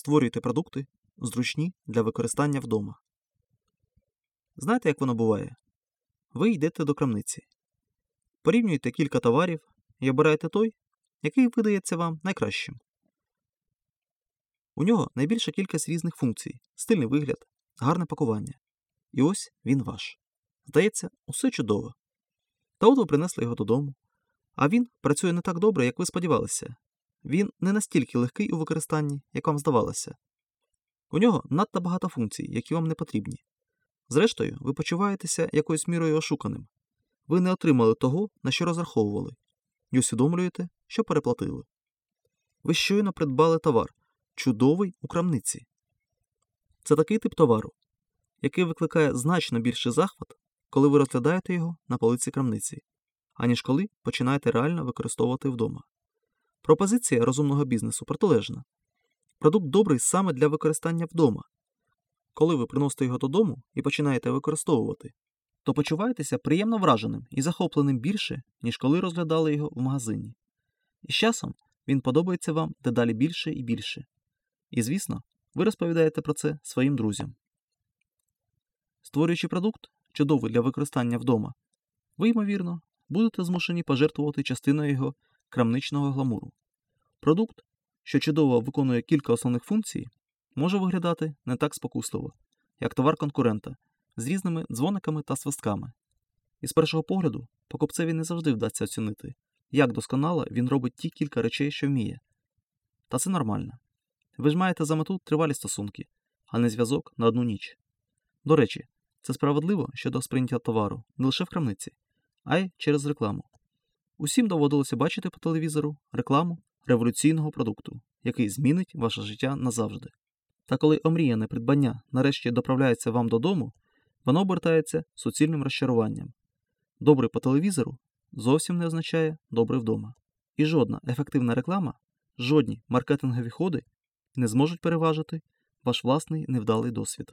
Створюйте продукти, зручні для використання вдома. Знаєте, як воно буває? Ви йдете до крамниці, порівнюєте кілька товарів і обираєте той, який видається вам найкращим. У нього найбільша кількість різних функцій, стильний вигляд, гарне пакування. І ось він ваш. Здається, усе чудово. Та от ви принесли його додому, а він працює не так добре, як ви сподівалися. Він не настільки легкий у використанні, як вам здавалося. У нього надто багато функцій, які вам не потрібні. Зрештою, ви почуваєтеся якоюсь мірою ошуканим. Ви не отримали того, на що розраховували, і усвідомлюєте, що переплатили. Ви щойно придбали товар, чудовий у крамниці. Це такий тип товару, який викликає значно більший захват, коли ви розглядаєте його на полиці крамниці, аніж коли починаєте реально використовувати вдома. Пропозиція розумного бізнесу протилежна. Продукт добрий саме для використання вдома. Коли ви приносите його додому і починаєте використовувати, то почуваєтеся приємно враженим і захопленим більше, ніж коли розглядали його в магазині. І з часом він подобається вам дедалі більше і більше. І, звісно, ви розповідаєте про це своїм друзям. Створюючи продукт, чудовий для використання вдома, ви, ймовірно, будете змушені пожертвувати частиною його крамничного гламуру. Продукт, що чудово виконує кілька основних функцій, може виглядати не так спокусливо, як товар конкурента з різними дзвониками та свистками. І з першого погляду покупцеві не завжди вдасться оцінити, як досконало він робить ті кілька речей, що вміє. Та це нормально. Ви ж маєте за мету тривалі стосунки, а не зв'язок на одну ніч. До речі, це справедливо щодо сприйняття товару не лише в крамниці, а й через рекламу. Усім доводилося бачити по телевізору рекламу революційного продукту, який змінить ваше життя назавжди. Та коли омріяне придбання нарешті доправляється вам додому, воно обертається суцільним розчаруванням. Добрий по телевізору зовсім не означає добрий вдома. І жодна ефективна реклама, жодні маркетингові ходи не зможуть переважити ваш власний невдалий досвід.